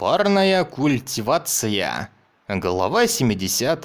Парная культивация. Глава 70.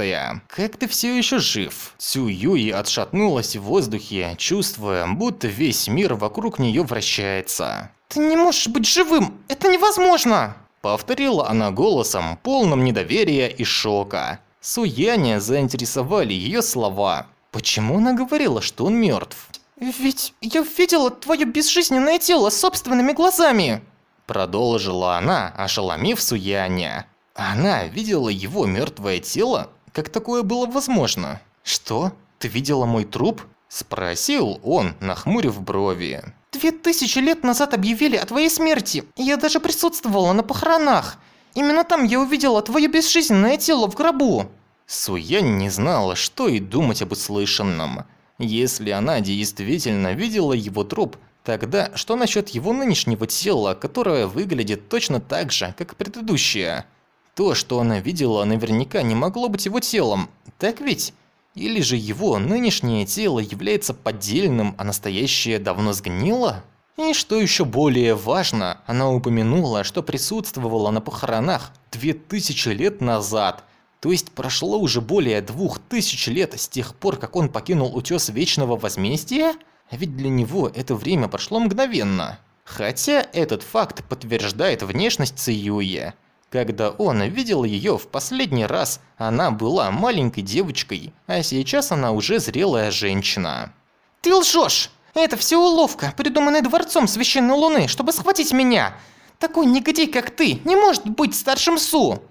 Как ты все еще жив? Цю Юи отшатнулась в воздухе, чувствуя, будто весь мир вокруг нее вращается. Ты не можешь быть живым! Это невозможно! Повторила она голосом, полным недоверия и шока. Суяня заинтересовали ее слова. Почему она говорила, что он мертв? Ведь я видела твое безжизненное тело собственными глазами. Продолжила она, ошеломив Суяня. Она видела его мертвое тело? Как такое было возможно? Что? Ты видела мой труп? Спросил он, нахмурив брови. Две тысячи лет назад объявили о твоей смерти. Я даже присутствовала на похоронах. Именно там я увидела твое безжизненное тело в гробу. Суянь не знала, что и думать об услышанном. Если она действительно видела его труп, Тогда что насчет его нынешнего тела, которое выглядит точно так же, как предыдущее? То, что она видела, наверняка не могло быть его телом, так ведь? Или же его нынешнее тело является поддельным, а настоящее давно сгнило? И что еще более важно, она упомянула, что присутствовала на похоронах 2000 лет назад. То есть прошло уже более двух тысяч лет с тех пор, как он покинул утес Вечного Возмездия? А ведь для него это время прошло мгновенно. Хотя этот факт подтверждает внешность Циюи. Когда он видел ее в последний раз, она была маленькой девочкой, а сейчас она уже зрелая женщина. «Ты лжешь! Это все уловка, придуманная Дворцом Священной Луны, чтобы схватить меня! Такой негодяй, как ты, не может быть старшим Су!»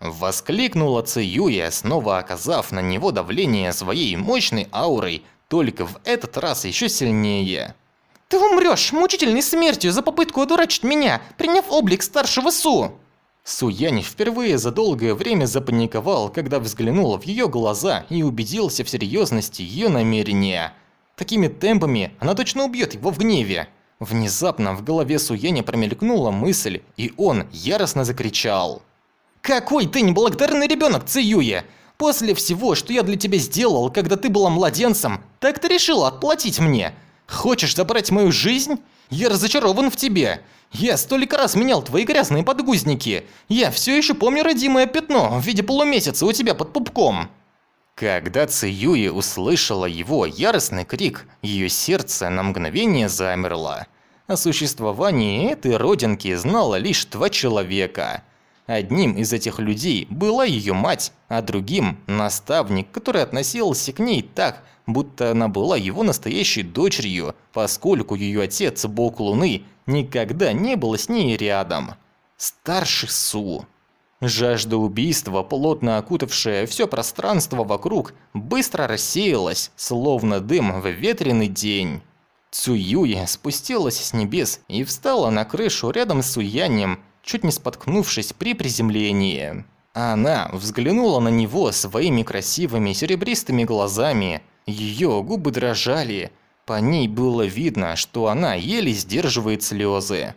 Воскликнула Циюя, снова оказав на него давление своей мощной аурой, только в этот раз еще сильнее. «Ты умрешь мучительной смертью за попытку одурачить меня, приняв облик старшего Су!» Суянь впервые за долгое время запаниковал, когда взглянул в ее глаза и убедился в серьезности ее намерения. Такими темпами она точно убьет его в гневе. Внезапно в голове Суяня промелькнула мысль, и он яростно закричал. «Какой ты неблагодарный ребенок, Циюя! После всего, что я для тебя сделал, когда ты была младенцем, так ты решила отплатить мне. Хочешь забрать мою жизнь? Я разочарован в тебе. Я столько раз менял твои грязные подгузники. Я все еще помню родимое пятно в виде полумесяца у тебя под пупком. Когда Циюи услышала его яростный крик, ее сердце на мгновение замерло. О существовании этой родинки знало лишь два человека – Одним из этих людей была ее мать, а другим – наставник, который относился к ней так, будто она была его настоящей дочерью, поскольку ее отец, бог Луны, никогда не был с ней рядом. Старший Су. Жажда убийства, плотно окутавшая все пространство вокруг, быстро рассеялась, словно дым в ветреный день. Цуюя спустилась с небес и встала на крышу рядом с Суянем, чуть не споткнувшись при приземлении. Она взглянула на него своими красивыми серебристыми глазами. Ее губы дрожали. По ней было видно, что она еле сдерживает слезы.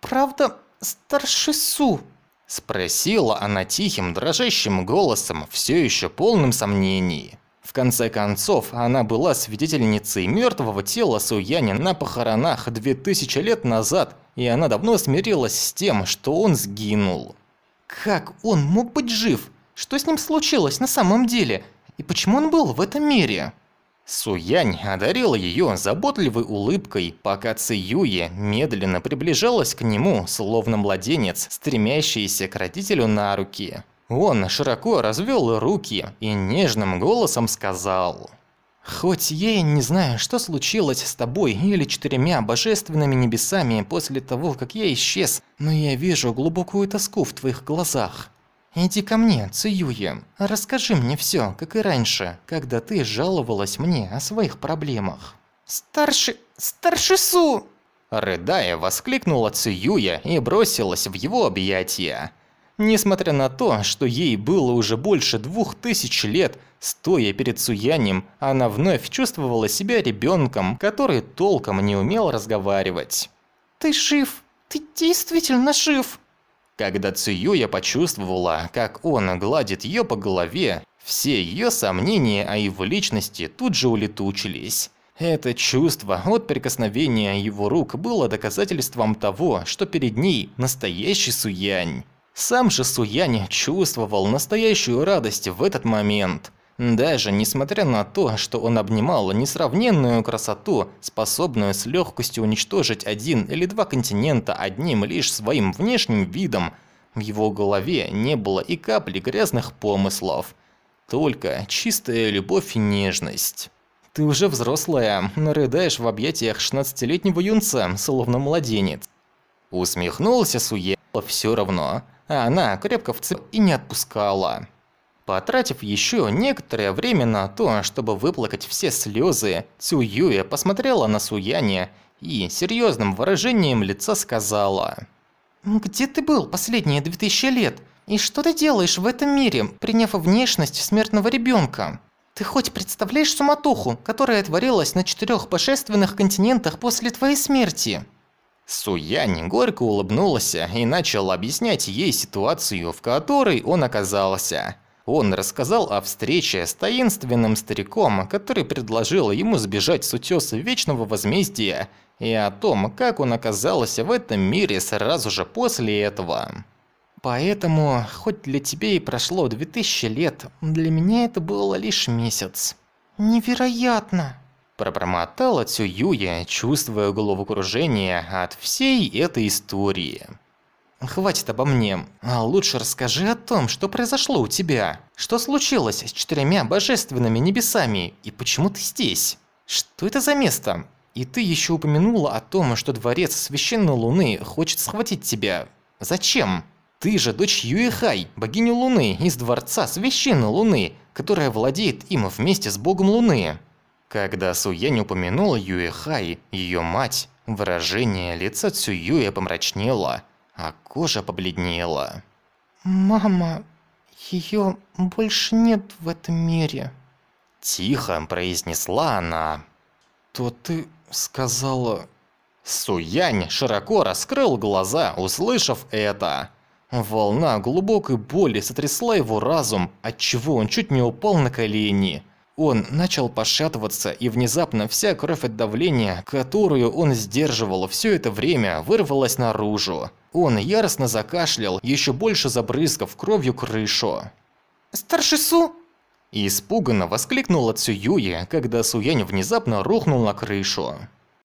«Правда, старший Су?» Спросила она тихим, дрожащим голосом, все еще полным сомнений. В конце концов, она была свидетельницей мертвого тела Суяни на похоронах 2000 лет назад, и она давно смирилась с тем, что он сгинул. Как он мог быть жив? Что с ним случилось на самом деле? И почему он был в этом мире? Суянь одарила ее заботливой улыбкой, пока Циюе медленно приближалась к нему, словно младенец, стремящийся к родителю на руки. Он широко развел руки и нежным голосом сказал. «Хоть я и не знаю, что случилось с тобой или четырьмя божественными небесами после того, как я исчез, но я вижу глубокую тоску в твоих глазах. Иди ко мне, Циюя, расскажи мне все, как и раньше, когда ты жаловалась мне о своих проблемах». «Старший... старший Су!» Рыдая, воскликнула Циюя и бросилась в его объятия. Несмотря на то, что ей было уже больше двух тысяч лет, стоя перед Суянем, она вновь чувствовала себя ребенком, который толком не умел разговаривать. «Ты жив! Ты действительно жив!» Когда Цююя почувствовала, как он гладит ее по голове, все ее сомнения о его личности тут же улетучились. Это чувство от прикосновения его рук было доказательством того, что перед ней настоящий Суянь. Сам же Суянь чувствовал настоящую радость в этот момент. Даже несмотря на то, что он обнимал несравненную красоту, способную с легкостью уничтожить один или два континента одним лишь своим внешним видом, в его голове не было и капли грязных помыслов. Только чистая любовь и нежность. Ты уже взрослая, но рыдаешь в объятиях 16-летнего юнца, словно младенец. Усмехнулся Суе, все равно, а она крепко вцеп и не отпускала. Потратив еще некоторое время на то, чтобы выплакать все слезы, Цю Юя посмотрела на Суяне и серьезным выражением лица сказала. «Где ты был последние 2000 лет? И что ты делаешь в этом мире, приняв внешность смертного ребенка? Ты хоть представляешь суматоху, которая творилась на четырех божественных континентах после твоей смерти?» Суянь горько улыбнулся и начал объяснять ей ситуацию, в которой он оказался – он рассказал о встрече с таинственным стариком, который предложил ему сбежать с утёса Вечного Возмездия, и о том, как он оказался в этом мире сразу же после этого. Поэтому, хоть для тебя и прошло 2000 лет, для меня это было лишь месяц. Невероятно! Пробормотала Цююя, чувствуя головокружение от всей этой истории. Хватит обо мне. Лучше расскажи о том, что произошло у тебя. Что случилось с четырьмя божественными небесами и почему ты здесь? Что это за место? И ты еще упомянула о том, что дворец священной луны хочет схватить тебя. Зачем? Ты же дочь Юэхай, богини луны из дворца священной луны, которая владеет им вместе с богом луны. Когда Суянь упомянула Юэхай, ее мать, выражение лица Цююя помрачнело – а кожа побледнела. «Мама, ее больше нет в этом мире», – тихо произнесла она. «То ты сказала...» Суянь широко раскрыл глаза, услышав это. Волна глубокой боли сотрясла его разум, отчего он чуть не упал на колени. Он начал пошатываться, и внезапно вся кровь от давления, которую он сдерживал все это время, вырвалась наружу. Он яростно закашлял, еще больше забрызгав кровью крышу. «Старший Су!» Испуганно воскликнула Цююи, когда Суянь внезапно рухнул на крышу.